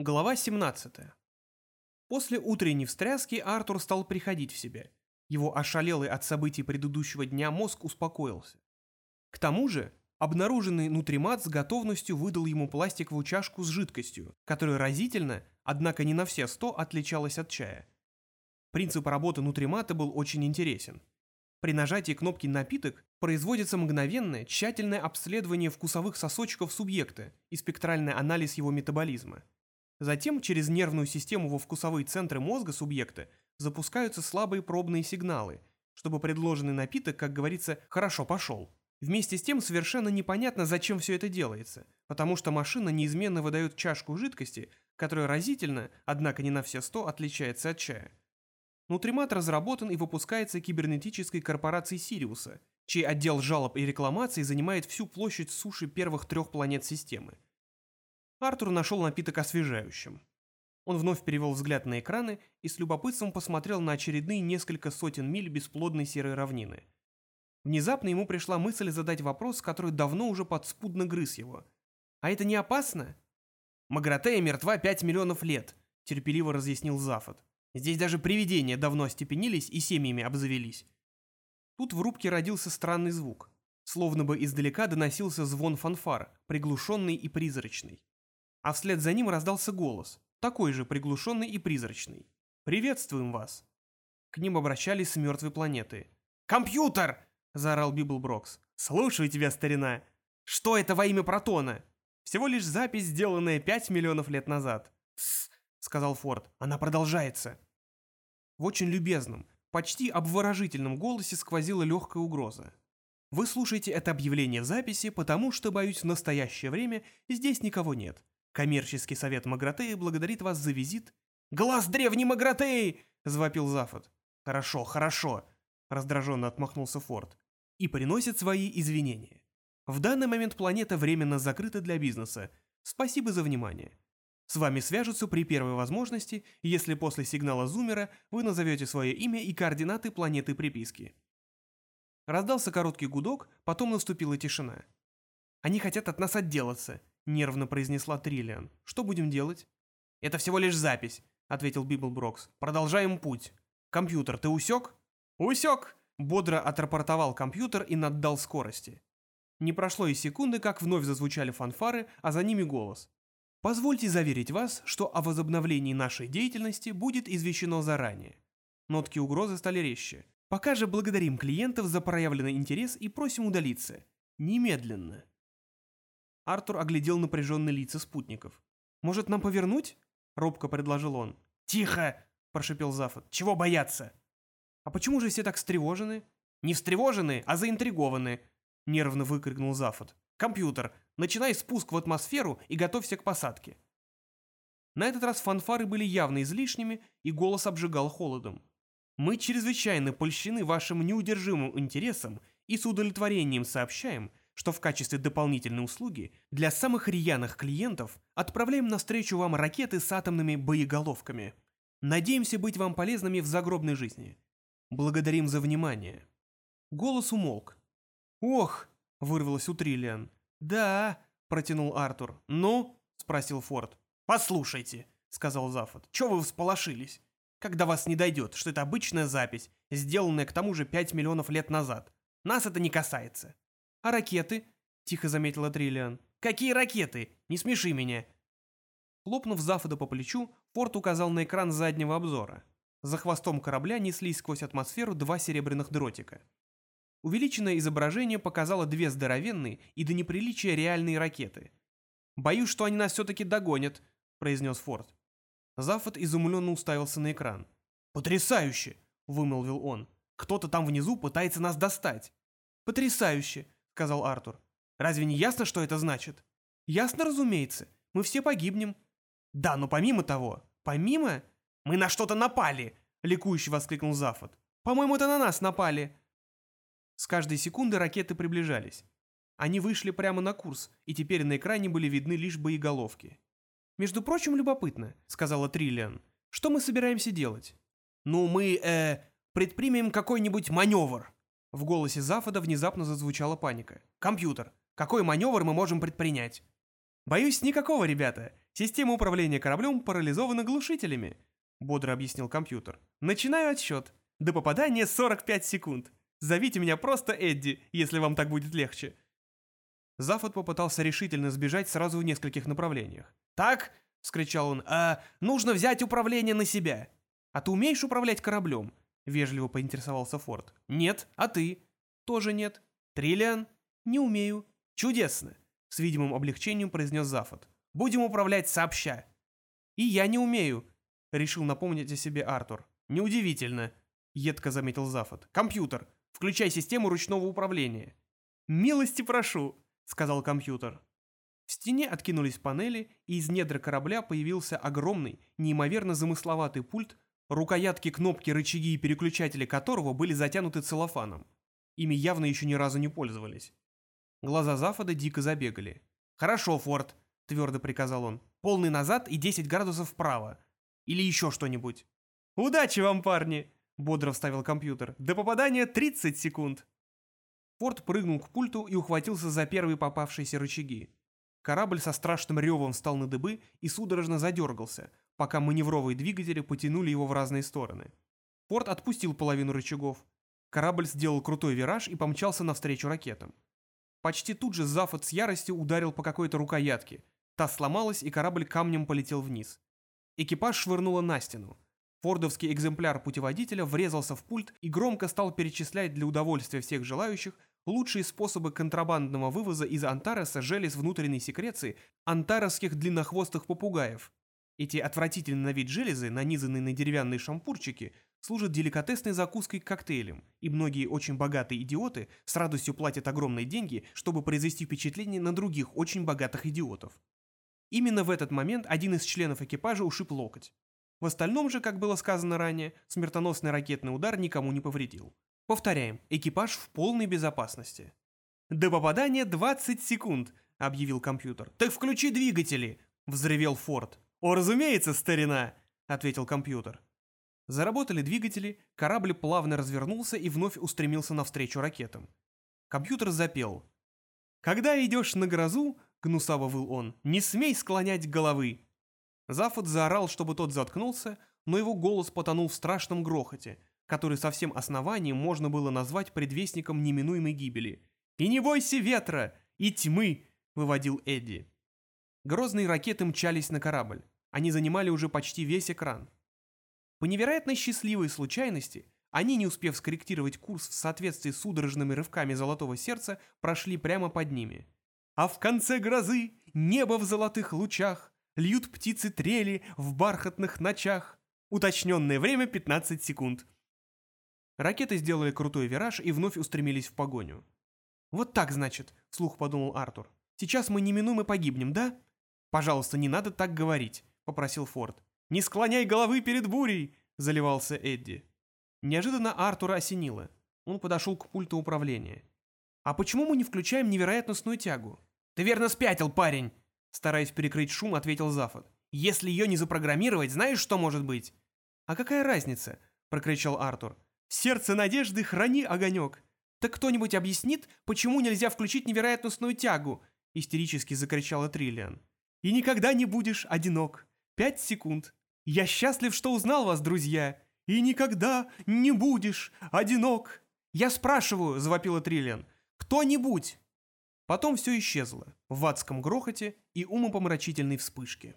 Глава 17. После утренней встряски Артур стал приходить в себя. Его ошалелый от событий предыдущего дня мозг успокоился. К тому же, обнаруженный нутримат с готовностью выдал ему пластиковую чашку с жидкостью, которая разительно, однако не на все сто, отличалась от чая. Принцип работы нутримата был очень интересен. При нажатии кнопки «Напиток» производится мгновенное, тщательное обследование вкусовых сосочков субъекта и спектральный анализ его метаболизма. Затем через нервную систему во вкусовые центры мозга субъекта запускаются слабые пробные сигналы, чтобы предложенный напиток, как говорится, хорошо пошел. Вместе с тем совершенно непонятно, зачем все это делается, потому что машина неизменно выдает чашку жидкости, которая разительно, однако не на все сто, отличается от чая. Нутримат разработан и выпускается кибернетической корпорацией Сириуса, чей отдел жалоб и рекламаций занимает всю площадь суши первых трех планет системы. Артур нашел напиток освежающим. Он вновь перевел взгляд на экраны и с любопытством посмотрел на очередные несколько сотен миль бесплодной серой равнины. Внезапно ему пришла мысль задать вопрос, который давно уже подспудно грыз его. «А это не опасно?» «Магратея мертва пять миллионов лет», — терпеливо разъяснил Зафот. «Здесь даже привидения давно остепенились и семьями обзавелись». Тут в рубке родился странный звук. Словно бы издалека доносился звон фанфар, приглушенный и призрачный а вслед за ним раздался голос, такой же приглушенный и призрачный. «Приветствуем вас!» К ним обращались с мертвой планеты. «Компьютер!» — заорал Библброкс. «Слушаю тебя, старина! Что это во имя Протона?» «Всего лишь запись, сделанная пять миллионов лет назад». «Тссс!» — сказал Форд. «Она продолжается!» В очень любезном, почти обворожительном голосе сквозила легкая угроза. «Вы слушаете это объявление в записи, потому что, боюсь, в настоящее время здесь никого нет. Коммерческий совет Магратеи благодарит вас за визит. «Глаз древней Магратеи!» — завопил Зафот. «Хорошо, хорошо», — раздраженно отмахнулся Форд. «И приносит свои извинения. В данный момент планета временно закрыта для бизнеса. Спасибо за внимание. С вами свяжутся при первой возможности, если после сигнала зумера вы назовете свое имя и координаты планеты приписки». Раздался короткий гудок, потом наступила тишина. «Они хотят от нас отделаться», нервно произнесла Триллиан. «Что будем делать?» «Это всего лишь запись», — ответил Библброкс. «Продолжаем путь. Компьютер, ты усек?» «Усек!» — бодро отрапортовал компьютер и наддал скорости. Не прошло и секунды, как вновь зазвучали фанфары, а за ними голос. «Позвольте заверить вас, что о возобновлении нашей деятельности будет извещено заранее». Нотки угрозы стали резче. «Пока же благодарим клиентов за проявленный интерес и просим удалиться. Немедленно». Артур оглядел напряженные лица спутников. «Может, нам повернуть?» — робко предложил он. «Тихо!» — прошепел Зафот. «Чего бояться?» «А почему же все так встревожены?» «Не встревожены, а заинтригованы!» — нервно выкрикнул Зафот. «Компьютер, начинай спуск в атмосферу и готовься к посадке!» На этот раз фанфары были явно излишними, и голос обжигал холодом. «Мы чрезвычайно польщены вашим неудержимым интересом и с удовлетворением сообщаем, что в качестве дополнительной услуги для самых рьяных клиентов отправляем навстречу вам ракеты с атомными боеголовками. Надеемся быть вам полезными в загробной жизни. Благодарим за внимание». Голос умолк. «Ох!» — вырвалось у Триллиан. «Да!» — протянул Артур. «Ну?» — спросил Форд. «Послушайте», — сказал Зафот. «Чего вы всполошились? Когда вас не дойдет, что это обычная запись, сделанная к тому же пять миллионов лет назад. Нас это не касается. «А ракеты?» — тихо заметила Триллиан. «Какие ракеты? Не смеши меня!» Хлопнув Зафода по плечу, Форд указал на экран заднего обзора. За хвостом корабля неслись сквозь атмосферу два серебряных дротика. Увеличенное изображение показало две здоровенные и до неприличия реальные ракеты. «Боюсь, что они нас все-таки догонят», — произнес Форд. Зафот изумленно уставился на экран. «Потрясающе!» — вымолвил он. «Кто-то там внизу пытается нас достать». «Потрясающе!» Сказал Артур. «Разве не ясно, что это значит?» «Ясно, разумеется. Мы все погибнем». «Да, но помимо того...» «Помимо? Мы на что-то напали!» — ликующе воскликнул Зафот. «По-моему, это на нас напали!» С каждой секунды ракеты приближались. Они вышли прямо на курс, и теперь на экране были видны лишь боеголовки. «Между прочим, любопытно», — сказала Триллиан. «Что мы собираемся делать?» «Ну, мы, э, предпримем какой-нибудь маневр», в голосе Зафода внезапно зазвучала паника. «Компьютер, какой маневр мы можем предпринять?» «Боюсь, никакого, ребята. Система управления кораблем парализована глушителями», — бодро объяснил компьютер. «Начинаю отсчет. До попадания 45 секунд. Зовите меня просто Эдди, если вам так будет легче». Зафот попытался решительно сбежать сразу в нескольких направлениях. «Так!» — вскричал он. «А, нужно взять управление на себя!» «А ты умеешь управлять кораблем?» — вежливо поинтересовался Форд. «Нет. А ты?» «Тоже нет». «Триллиан?» «Не умею». «Чудесно!» — с видимым облегчением произнес Зафот. «Будем управлять сообща». «И я не умею», — решил напомнить о себе Артур. «Неудивительно», — едко заметил Зафот. «Компьютер, включай систему ручного управления». «Милости прошу», — сказал компьютер. В стене откинулись панели, и из недр корабля появился огромный, неимоверно замысловатый пульт, рукоятки, кнопки, рычаги и переключатели которого были затянуты целлофаном. Ими явно еще ни разу не пользовались. Глаза Зафода дико забегали. «Хорошо, Форд», — твердо приказал он. «Полный назад и 10 градусов вправо. Или еще что-нибудь». «Удачи вам, парни!» — бодро вставил компьютер. «До попадания 30 секунд». Форд прыгнул к пульту и ухватился за первые попавшиеся рычаги. Корабль со страшным ревом встал на дыбы и судорожно задергался, пока маневровые двигатели потянули его в разные стороны. Форд отпустил половину рычагов. Корабль сделал крутой вираж и помчался навстречу ракетам. Почти тут же Зафот с яростью ударил по какой-то рукоятке. Та сломалась, и корабль камнем полетел вниз. Экипаж швырнуло на стену. Фордовский экземпляр путеводителя врезался в пульт и громко стал перечислять для удовольствия всех желающих лучшие способы контрабандного вывоза из Антареса желез внутренней секреции антаресских длиннохвостых попугаев. Эти отвратительные на вид железы, нанизанные на деревянные шампурчики, служат деликатесной закуской к коктейлям, и многие очень богатые идиоты с радостью платят огромные деньги, чтобы произвести впечатление на других очень богатых идиотов. Именно в этот момент один из членов экипажа ушиб локоть. В остальном же, как было сказано ранее, смертоносный ракетный удар никому не повредил. Повторяем, экипаж в полной безопасности. «До попадания 20 секунд», — объявил компьютер. «Так включи двигатели», — взревел Форд. «О, разумеется, старина», — ответил компьютер. Заработали двигатели, корабль плавно развернулся и вновь устремился навстречу ракетам. Компьютер запел. «Когда идешь на грозу, — гнусаво выл он, — не смей склонять головы». Зафот заорал, чтобы тот заткнулся, но его голос потонул в страшном грохоте, который со всем основанием можно было назвать предвестником неминуемой гибели. «И не бойся ветра! И тьмы!» — выводил Эдди. Грозные ракеты мчались на корабль. Они занимали уже почти весь экран. По невероятно счастливой случайности, они, не успев скорректировать курс в соответствии с судорожными рывками золотого сердца, прошли прямо под ними. А в конце грозы, небо в золотых лучах, льют птицы трели в бархатных ночах. Уточненное время 15 секунд. Ракеты сделали крутой вираж и вновь устремились в погоню. «Вот так, значит», — вслух подумал Артур. «Сейчас мы неминуемо погибнем, да?» «Пожалуйста, не надо так говорить», — попросил Форд. «Не склоняй головы перед бурей!» — заливался Эдди. Неожиданно Артура осенило. Он подошел к пульту управления. «А почему мы не включаем невероятностную тягу?» «Ты верно спятил, парень!» Стараясь перекрыть шум, ответил Зафот. «Если ее не запрограммировать, знаешь, что может быть?» «А какая разница?» — прокричал Артур сердце надежды храни огонек. Так кто-нибудь объяснит, почему нельзя включить невероятностную тягу?» Истерически закричала Триллиан. «И никогда не будешь одинок. Пять секунд. Я счастлив, что узнал вас, друзья. И никогда не будешь одинок». «Я спрашиваю», — завопила Триллиан. «Кто-нибудь?» Потом все исчезло в адском грохоте и умопомрачительной вспышке.